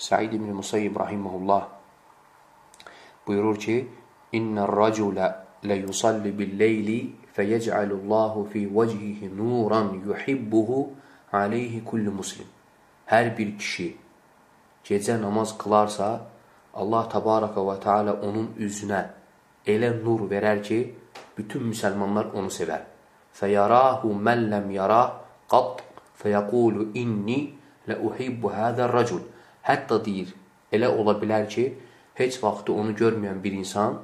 Səid ibn Musayyib rahimehullah buyurur ki: "İnnər raculə la yusalli bil-leyli feyec'alullahu fi vecihi nuran yuhibbuhu alayhi kullu muslim." Hər bir kişi gecə namaz qılarsa, Allah təbaraka və Teala onun üzünə elə nur verər ki, bütün müsəlmanlar onu sevər. Fəyarahu mən ləm yarah qat fəyəqulu inni lə uhibbu hədər racul. Hətta deyir, elə ola bilər ki, heç vaxtı onu görməyən bir insan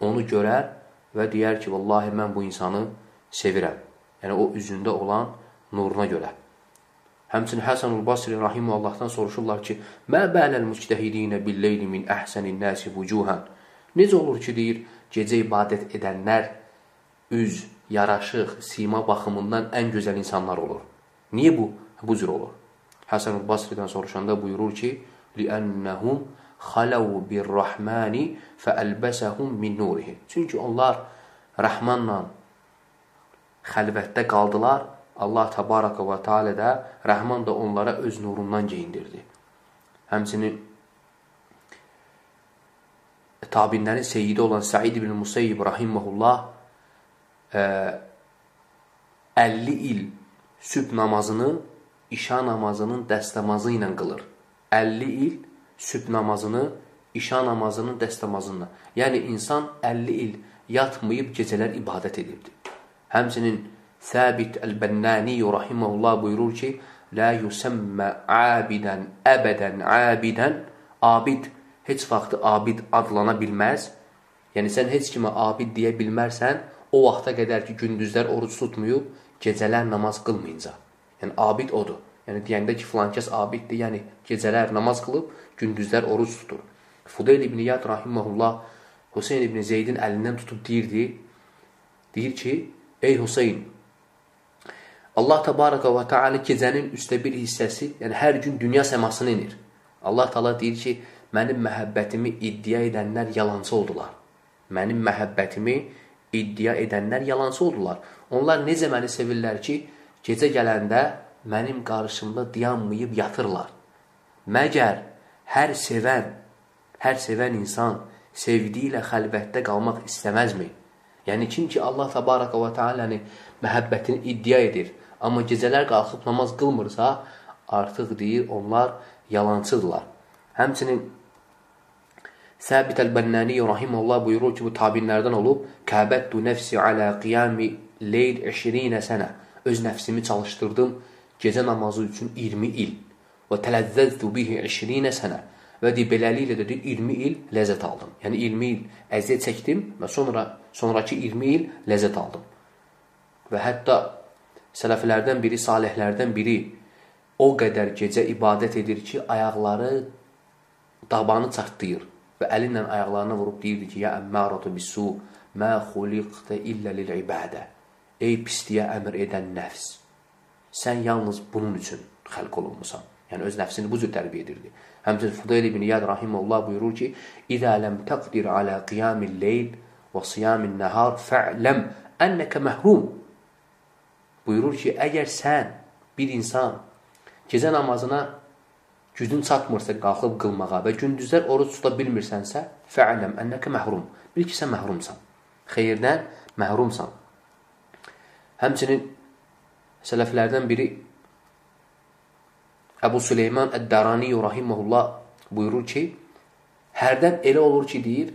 onu görər və deyər ki, vallahi mən bu insanı sevirəm. Yəni, o üzündə olan nuruna görə. Həmçinin Həsənul Basri Rahimu Allahdan soruşurlar ki, Mə bələl müctəhidinə billeyli min əhsənin nəsi vücuhən. Necə olur ki, deyir, gecə ibadət edənlər üz, yaraşıq, sima baxımından ən gözəl insanlar olur. Niyə bu? Bu cür olur. Həsən Basridən soruşanda buyurur ki: "Li'annahum xalu bir-Rahmani fa'albasahum min nurihi." Çünki onlar Rəhmanla xəlvətdə qaldılar. Allah təbaraka və təala da Rəhman da onlara öz nurundan geyindirdi. Həmçinin tabinlərin seyidi olan Səid ibn Musayyib rahimehullah e, 50 il sübh namazını işa namazının dəstəmazı ilə qılır. 50 il sübh namazını işa namazının dəstəmazında. Yəni, insan 50 il yatmayıb gecələr ibadət edibdir. Həmçinin Səbit Əl-Bənnani rahiməhullah buyurur ki, Lə yüsəmmə abidən, əbədən, abidən, abid heç vaxtı abid adlana bilməz. Yəni, sən heç kimə abid deyə bilmərsən, o vaxta qədər ki, gündüzlər oruç tutmayıb, gecələr namaz qılmayınca. Yəni, abid odur. Yəni, deyəndə ki, filan kəs abiddir, yəni gecələr namaz qılıb, gündüzlər oruç tutur. Fudeyl ibn Yad rahiməhullah Hüseyin ibn Zeydin əlindən tutub deyirdi, deyir ki, ey Hüseyin, Allah təbaraka və teala gecənin üstə bir hissəsi, yəni hər gün dünya səmasını inir. Allah təala deyir ki, mənim məhəbbətimi iddia edənlər yalancı oldular. Mənim məhəbbətimi iddia edənlər yalancı oldular. Onlar necə məni sevirlər ki, gecə gələndə mənim qarşımda dayanmayıb yatırlar. Məgər hər sevən, hər sevən insan sevdiyi ilə xəlvətdə qalmaq istəməzmi? Yəni, kim ki, Allah təbaraka və tealəni məhəbbətini iddia edir, amma gecələr qalxıb namaz qılmırsa, artıq deyir, onlar yalancıdırlar. Həmçinin Səbit Əl-Bənnəni rahiməhullah buyurur ki, bu tabinlərdən olub, Kəbəttu nəfsi alə qiyami leyl 20 sənə. Öz nəfsimi çalışdırdım gecə namazı üçün 20 il. Və tələzzəzdu bihi 20 sənə. Və deyir, beləliklə də deyir, 20 il ləzzət aldım. Yəni 20 il əziyyət çəkdim və sonra sonrakı 20 il ləzzət aldım. Və hətta sələflərdən biri, salihlərdən biri o qədər gecə ibadət edir ki, ayaqları dabanı çartlayır və əli ilə ayaqlarına vurub deyirdi ki, ya əmməratu bisu, mə xuliqtə illə lil-ibadə. Ey pisliyə əmr edən nəfs, sən yalnız bunun üçün xəlq olunmusan. Yəni, öz nəfsini bu cür tərbiyə edirdi. Həmçin Fudayl ibn İyad rahiməllah buyurur ki, İzə ləm təqdir alə qiyamil leyl və siyamin nəhar fə'ləm ənəkə məhrum. Buyurur ki, əgər sən bir insan gecə namazına gücün çatmırsa qalxıb qılmağa və gündüzlər oruç tuta bilmirsənsə, fə'ləm ənəkə məhrum. Bil ki, sən məhrumsan. Xeyirdən məhrumsan. Həmçinin sələflərdən biri Əbu Süleyman Əd-Darani rahimehullah buyurur ki, hərdən elə olur ki, deyir,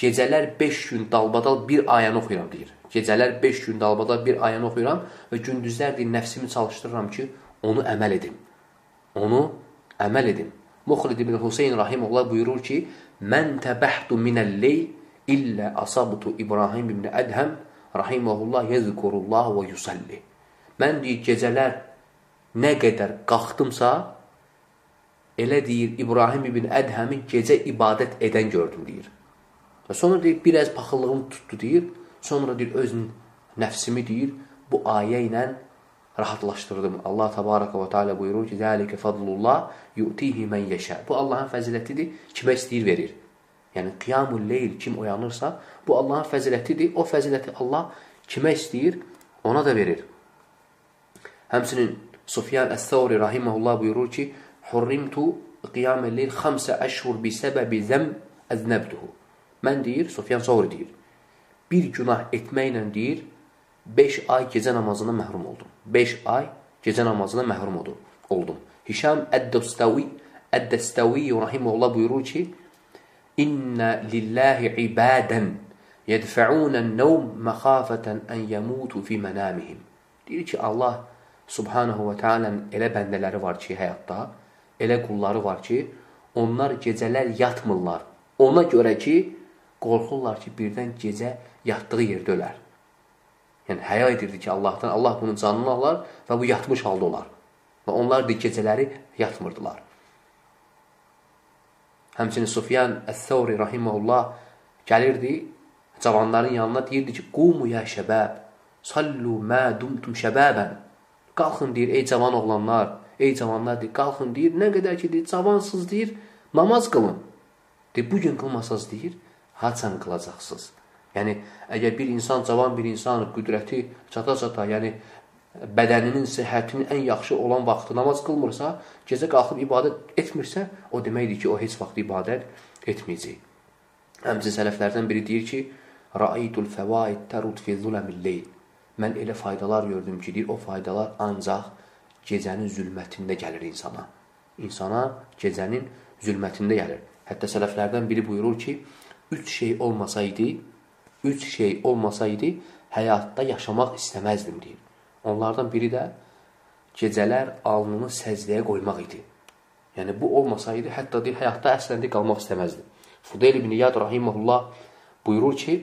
gecələr 5 gün dalbadal bir ayəni oxuyuram, deyir. Gecələr 5 gün dalbadal bir ayəni oxuyuram və gündüzlər deyir, nəfsimi çalışdırıram ki, onu əməl edim. Onu əməl edim. Muxlid ibn Hüseyin rahimehullah buyurur ki, Mən təbəhtu minəl-leyl illə asabtu İbrahim ibn Ədhəm rahiməhullah yezkurullah və yusalli. Mən deyir, gecələr nə qədər qalxdımsa, elə deyir, İbrahim ibn Ədhəmin gecə ibadət edən gördüm, deyir. Və sonra deyir, bir əz paxıllığım tutdu, deyir. Sonra deyir, öz nəfsimi deyir, bu ayə ilə rahatlaşdırdım. Allah təbarəkə və teala buyurur ki, Zəlikə fadlullah yu'tihi mən yeşə. Bu Allahın fəzilətidir, kimə istəyir verir. Yəni, qiyamul leyl kim oyanırsa, bu Allahın fəzilətidir. O fəziləti Allah kimə istəyir, ona da verir. Həmsinin Sufyan Əs-Səvri rahiməhullah buyurur ki, Hurrimtu qiyam el-leyl 5 əşhur bi səbəbi zəm əznəbduhu. Mən deyir, Sufyan Savri deyir, bir günah etməklə deyir, 5 ay gecə namazına məhrum oldum. 5 ay gecə namazına məhrum oldum. Hişam Əd-Dəstəvi Əd-Dəstəvi rahimehullah buyurur ki: "İnna lillahi ibadan yedfa'unən-nawm məxafətən ən yamutu fi manamihim." Deyir ki, Allah Subhanahu va Taala'nın elə bəndələri var ki, həyatda, elə qulları var ki, onlar gecələr yatmırlar. Ona görə ki, qorxurlar ki, birdən gecə yatdığı yerdə ölər. Yəni, həya edirdi ki, Allahdan, Allah bunun canını alar və bu yatmış halda olar. Və onlar da gecələri yatmırdılar. Həmçinin Sufyan Əs-Səvri rahimehullah gəlirdi cavanların yanına deyirdi ki, "Qumu ya şəbab, sallu ma dumtum şəbaban." Qalxın deyir, ey cavan oğlanlar, ey cavanlar deyir, qalxın deyir, nə qədər ki deyir, cavansız deyir, namaz qılın. Deyir, bu gün qılmasaz deyir, haçan qılacaqsınız? Yəni, əgər bir insan, cavan bir insan qüdrəti çata-çata, yəni bədəninin, səhhətinin ən yaxşı olan vaxtı namaz qılmırsa, gecə qalxıb ibadət etmirsə, o deməkdir ki, o heç vaxt ibadət etməyəcək. Həmçin sələflərdən biri deyir ki, Ra'aytul fəvaid tərud fi zuləmil-leyl. Mən elə faydalar gördüm ki, deyir, o faydalar ancaq gecənin zülmətində gəlir insana. İnsana gecənin zülmətində gəlir. Hətta sələflərdən biri buyurur ki, üç şey olmasaydı, üç şey olmasaydı, həyatda yaşamaq istəməzdim deyir. Onlardan biri də gecələr alnını səzdəyə qoymaq idi. Yəni, bu olmasaydı, hətta deyir, həyatda əslində qalmaq istəməzdi. Fudeyl ibn İyad rahiməhullah buyurur ki,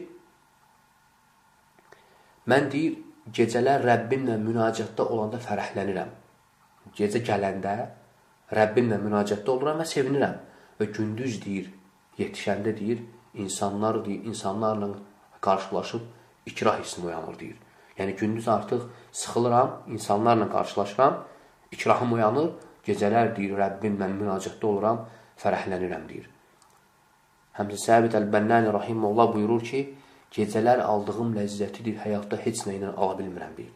mən deyir, gecələr Rəbbimlə münacətdə olanda fərəhlənirəm. Gecə gələndə Rəbbimlə münacətdə oluram və sevinirəm. Və gündüz deyir, yetişəndə deyir, insanlar deyir, insanlarla qarşılaşıb ikrah hissini uyanır deyir. Yəni gündüz artıq sıxılıram, insanlarla qarşılaşıram, ikrahım uyanır, gecələr deyir Rəbbimlə münacətdə oluram, fərəhlənirəm deyir. Həmçə Səbit Əl-Bənnani rahimehullah buyurur ki, gecələr aldığım ləzzəti deyir, həyatda heç nə ilə ala bilmirəm deyir.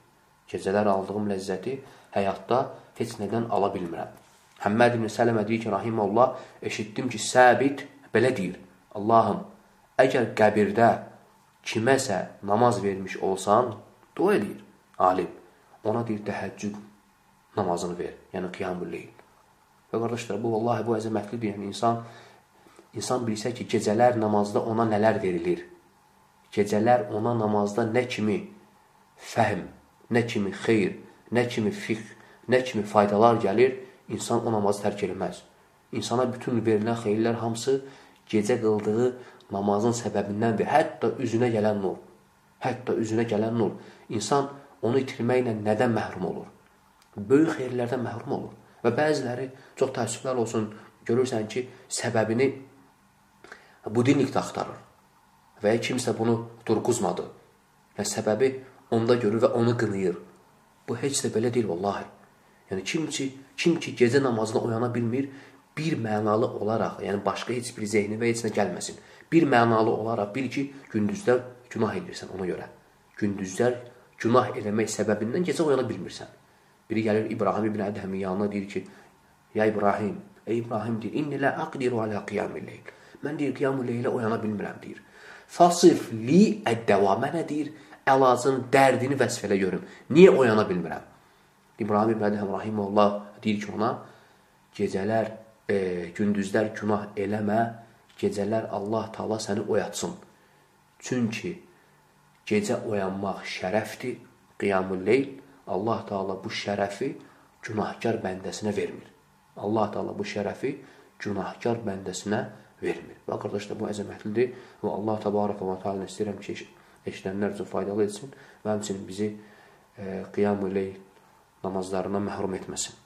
Gecələr aldığım ləzzəti həyatda heç nədən ala bilmirəm. Həmməd ibn Sələmə deyir ki, rahimehullah, eşitdim ki, Səbit belə deyir: Allahım, əgər qəbirdə kiməsə namaz vermiş olsan, dua edir alim. Ona deyir, təhəccüd namazını ver, yəni qiyamul leyl. Və qardaşlar, bu vallahi bu əzəmətlidir. Yəni insan insan bilsə ki, gecələr namazda ona nələr verilir. Gecələr ona namazda nə kimi fəhm, nə kimi xeyr, nə kimi fiqh, nə kimi faydalar gəlir, insan o namazı tərk eləməz. İnsana bütün verilən xeyirlər hamısı gecə qıldığı namazın səbəbindəndir. Hətta üzünə gələn nur. Hətta üzünə gələn nur. İnsan onu itirməklə nədən məhrum olur? Böyük xeyirlərdən məhrum olur. Və bəziləri, çox təəssüflər olsun, görürsən ki, səbəbini budilnikdə axtarır. Və ya kimsə bunu durquzmadı. Və səbəbi onda görür və onu qınıyır. Bu heç də belə deyil, vallahi. Yəni, kim ki, kim ki gecə namazına oyana bilmir, bir mənalı olaraq, yəni başqa heç bir zehni və heç nə gəlməsin. Bir mənalı olaraq bil ki, gündüzlər günah edirsən ona görə. Gündüzlər günah eləmək səbəbindən gecə oyana bilmirsən. Biri gəlir İbrahim ibn Ədhəmin yanına deyir ki, Ya İbrahim, ey İbrahim deyir, İnni lə aqdiru alə qiyamil leyl. Mən deyir, qiyamul leylə oyana bilmirəm deyir. Fasif li əddəva, mənə deyir, əlazın dərdini vəsf elə görüm. Niyə oyana bilmirəm? İbrahim ibn Ədhəm Rahimullah deyir ki ona, gecələr e, gündüzlər günah eləmə, gecələr Allah Taala səni oyatsın. Çünki gecə oyanmaq şərəfdir, qiyamul leyl. Allah Taala bu şərəfi günahkar bəndəsinə vermir. Allah Taala bu şərəfi günahkar bəndəsinə vermir. Və qardaşlar, bu əzəmətlidir və Allah Təbarək və Teala istəyirəm ki, eşidənlər üçün faydalı etsin və həmçinin bizi e, qiyamul leyl namazlarından məhrum etməsin.